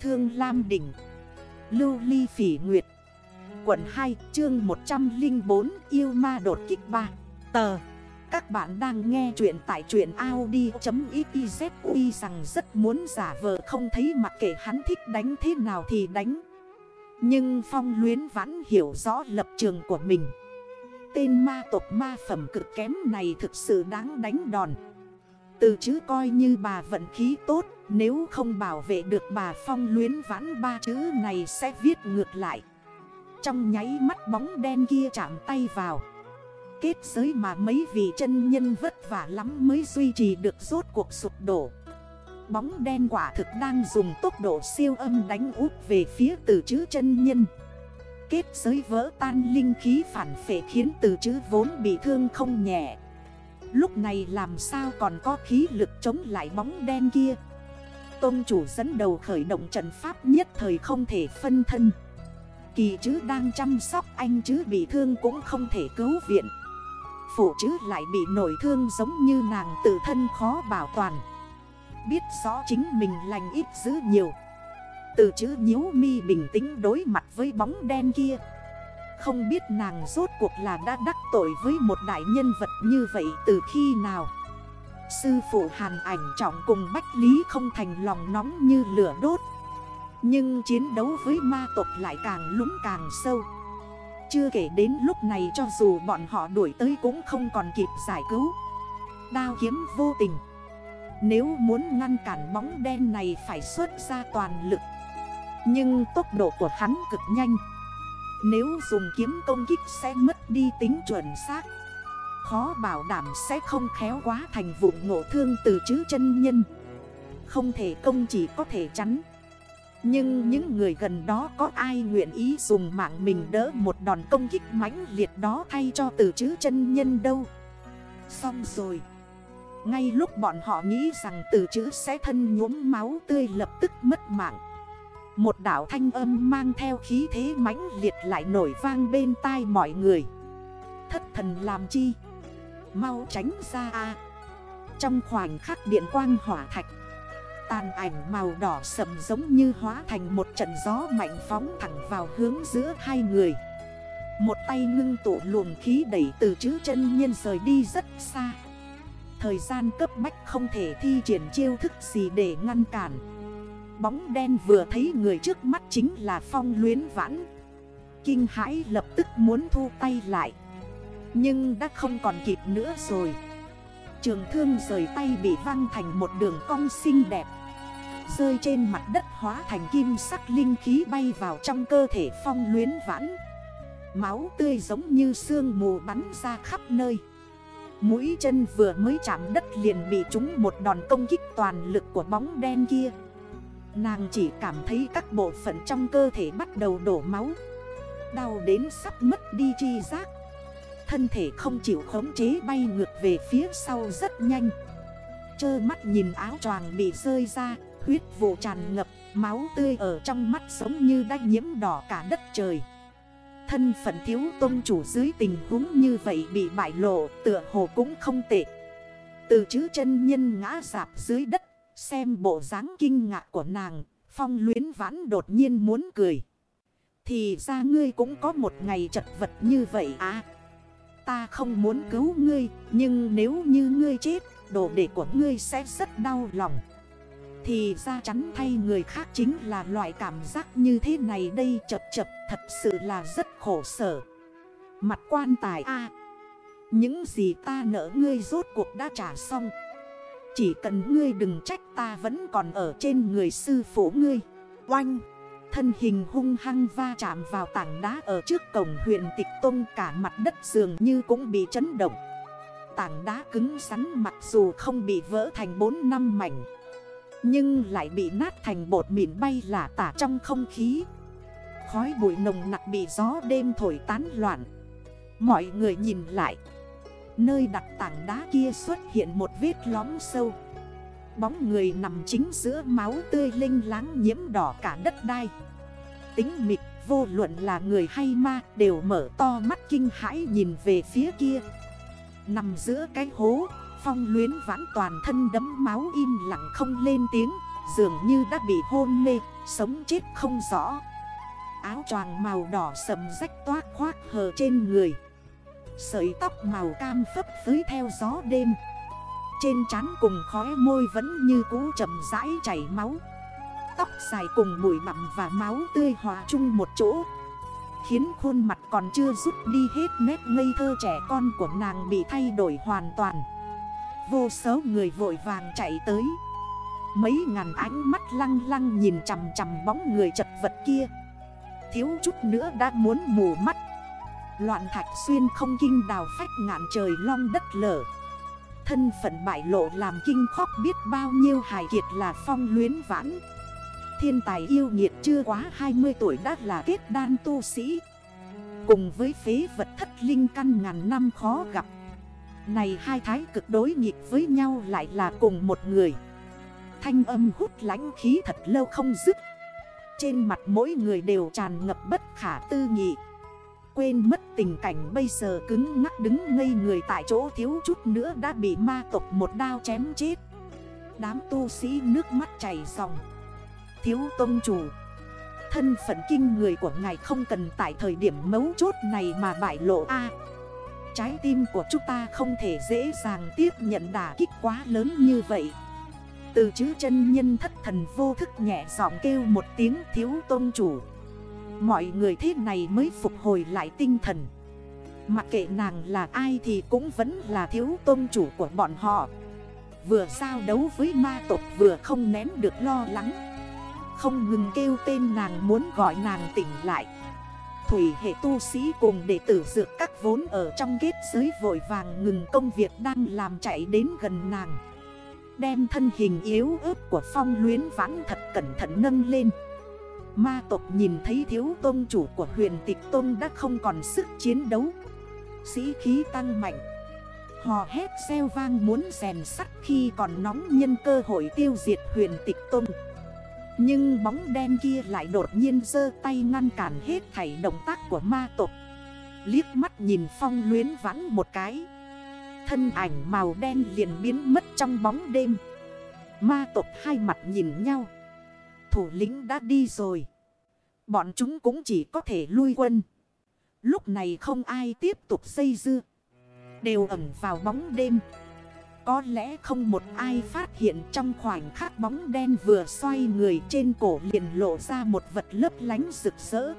Thương Lam Đỉnh, Lưu Ly Phỉ Nguyệt, Quận 2 chương 104 Yêu Ma đột kích 3 Tờ, Các bạn đang nghe chuyện tại truyện Audi.xyz Uy rằng rất muốn giả vờ không thấy mặc kệ hắn thích đánh thế nào thì đánh. Nhưng Phong luyến vãn hiểu rõ lập trường của mình. Tên ma tộc ma phẩm cực kém này thực sự đáng đánh đòn. Từ chữ coi như bà vận khí tốt, Nếu không bảo vệ được bà phong luyến vãn ba chữ này sẽ viết ngược lại. Trong nháy mắt bóng đen kia chạm tay vào. Kết giới mà mấy vị chân nhân vất vả lắm mới duy trì được rốt cuộc sụp đổ. Bóng đen quả thực đang dùng tốc độ siêu âm đánh úp về phía từ chữ chân nhân. Kết giới vỡ tan linh khí phản phệ khiến từ chữ vốn bị thương không nhẹ. Lúc này làm sao còn có khí lực chống lại bóng đen kia? Tôn chủ dẫn đầu khởi động trận pháp nhất thời không thể phân thân. Kỳ chứ đang chăm sóc anh chứ bị thương cũng không thể cứu viện. Phụ chứ lại bị nổi thương giống như nàng tự thân khó bảo toàn. Biết rõ chính mình lành ít dữ nhiều. Từ chứ nhíu mi bình tĩnh đối mặt với bóng đen kia. Không biết nàng rốt cuộc là đã đắc tội với một đại nhân vật như vậy từ khi nào. Sư phụ hàn ảnh trọng cùng Bách Lý không thành lòng nóng như lửa đốt. Nhưng chiến đấu với ma tộc lại càng lúng càng sâu. Chưa kể đến lúc này cho dù bọn họ đuổi tới cũng không còn kịp giải cứu. Đao kiếm vô tình. Nếu muốn ngăn cản bóng đen này phải xuất ra toàn lực. Nhưng tốc độ của hắn cực nhanh. Nếu dùng kiếm công kích sẽ mất đi tính chuẩn xác. Khó bảo đảm sẽ không khéo quá thành vụ ngộ thương từ chữ chân nhân. Không thể công chỉ có thể chắn. Nhưng những người gần đó có ai nguyện ý dùng mạng mình đỡ một đòn công kích mãnh liệt đó thay cho từ chữ chân nhân đâu? Xong rồi. Ngay lúc bọn họ nghĩ rằng từ chữ sẽ thân nhuốm máu tươi lập tức mất mạng một đảo thanh âm mang theo khí thế mãnh liệt lại nổi vang bên tai mọi người. Thất thần làm chi? Mau tránh ra a. Trong khoảnh khắc điện quang hỏa thạch, Tàn ảnh màu đỏ sầm giống như hóa thành một trận gió mạnh phóng thẳng vào hướng giữa hai người. Một tay ngưng tụ luồng khí đẩy từ chữ chân nhân rời đi rất xa. Thời gian cấp bách không thể thi triển chiêu thức gì để ngăn cản. Bóng đen vừa thấy người trước mắt chính là phong luyến vãn. Kinh hãi lập tức muốn thu tay lại, Nhưng đã không còn kịp nữa rồi. Trường thương rời tay bị văng thành một đường cong xinh đẹp, Rơi trên mặt đất hóa thành kim sắc linh khí bay vào trong cơ thể phong luyến vãn. Máu tươi giống như sương mù bắn ra khắp nơi. Mũi chân vừa mới chạm đất liền bị trúng một đòn công kích toàn lực của bóng đen kia. Nàng chỉ cảm thấy các bộ phận trong cơ thể bắt đầu đổ máu. Đau đến sắp mất đi chi giác. Thân thể không chịu khống chế bay ngược về phía sau rất nhanh. Chơ mắt nhìn áo choàng bị rơi ra, Huyết vụ tràn ngập, Máu tươi ở trong mắt giống như đã nhiễm đỏ cả đất trời. Thân phận thiếu tôn chủ dưới tình huống như vậy bị bại lộ Tựa hồ cũng không tệ. Từ chữ chân nhân ngã dạp dưới đất Xem bộ dáng kinh ngạc của nàng, phong luyến vãn đột nhiên muốn cười. Thì ra ngươi cũng có một ngày chật vật như vậy à. Ta không muốn cứu ngươi, nhưng nếu như ngươi chết, đồ đệ của ngươi sẽ rất đau lòng. Thì ra chắn thay người khác chính là loại cảm giác như thế này đây chập chập thật sự là rất khổ sở. Mặt quan tài a Những gì ta nỡ ngươi rốt cuộc đã trả xong. Chỉ cần ngươi đừng trách ta vẫn còn ở trên người sư phụ ngươi. Oanh! Thân hình hung hăng va chạm vào tảng đá ở trước cổng huyện tịch tông, cả mặt đất dường như cũng bị chấn động. Tảng đá cứng rắn mặc dù không bị vỡ thành 4 năm mảnh, Nhưng lại bị nát thành bột mịn bay lả tả trong không khí. Khói bụi nồng nặng bị gió đêm thổi tán loạn. Mọi người nhìn lại. Nơi đặt tảng đá kia xuất hiện một vết lóm sâu. Bóng người nằm chính giữa máu tươi linh láng nhiễm đỏ cả đất đai. Tính mịt vô luận là người hay ma, đều mở to mắt kinh hãi nhìn về phía kia. Nằm giữa cái hố, Phong luyến vãn toàn thân đấm máu im lặng không lên tiếng, Dường như đã bị hôn mê, Sống chết không rõ. Áo choàng màu đỏ sầm rách toát khoác hờ trên người. Sợi tóc màu cam phấp phới theo gió đêm. Trên trán cùng khóe môi vẫn như cũ chậm rãi chảy máu. Tóc dài cùng bụi bặm và máu tươi hòa chung một chỗ, Khiến khuôn mặt còn chưa rút đi hết nét ngây thơ trẻ con của nàng bị thay đổi hoàn toàn. Vô số người vội vàng chạy tới. Mấy ngàn ánh mắt lăng lăng nhìn chằm chằm bóng người chật vật kia. Thiếu chút nữa đã muốn mù mắt. Loạn thạch xuyên không kinh đào phách ngạn trời long đất lở. Thân phận bại lộ làm kinh khóc biết bao nhiêu hài kiệt là phong luyến vãn. Thiên tài yêu nghiệt chưa quá 20 tuổi đã là kết đan tu sĩ. Cùng với phế vật thất linh căn ngàn năm khó gặp. Này hai thái cực đối nghịch với nhau lại là cùng một người. Thanh âm hút lánh khí thật lâu không dứt. Trên mặt mỗi người đều tràn ngập bất khả tư nghị. Quên mất tình cảnh bây giờ cứng ngắc đứng ngây người tại chỗ thiếu chút nữa đã bị ma tộc một đao chém chết. Đám tu sĩ nước mắt chảy dòng. Thiếu tôn chủ, Thân phận kinh người của ngài không cần tại thời điểm mấu chốt này mà bại lộ A. Trái tim của chúng ta không thể dễ dàng tiếp nhận đả kích quá lớn như vậy. Từ chữ chân nhân thất thần vô thức nhẹ giọng kêu một tiếng, thiếu tôn chủ. Mọi người thế này mới phục hồi lại tinh thần. Mặc kệ nàng là ai thì cũng vẫn là thiếu tôn chủ của bọn họ. Vừa giao đấu với ma tộc vừa không nén được lo lắng. Không ngừng kêu tên nàng muốn gọi nàng tỉnh lại. Thủy hệ tu sĩ cùng đệ tử dược các vốn ở trong kết giới vội vàng ngừng công việc đang làm chạy đến gần nàng. Đem thân hình yếu ớt của phong luyến vãn thật cẩn thận nâng lên. Ma tộc nhìn thấy thiếu tôn chủ của huyền tịch tôn đã không còn sức chiến đấu. Sĩ khí tăng mạnh. Hò hét xeo vang muốn rèn sắt khi còn nóng nhân cơ hội tiêu diệt huyền tịch tôn. Nhưng bóng đen kia lại đột nhiên dơ tay ngăn cản hết thảy động tác của ma tộc. Liếc mắt nhìn phong luyến vắng một cái. Thân ảnh màu đen liền biến mất trong bóng đêm. Ma tộc hai mặt nhìn nhau. Thủ lĩnh đã đi rồi. Bọn chúng cũng chỉ có thể lui quân. Lúc này không ai tiếp tục xây dưa. Đều ẩn vào bóng đêm. Có lẽ không một ai phát hiện trong khoảnh khắc bóng đen vừa xoay người trên cổ liền lộ ra một vật lấp lánh rực rỡ.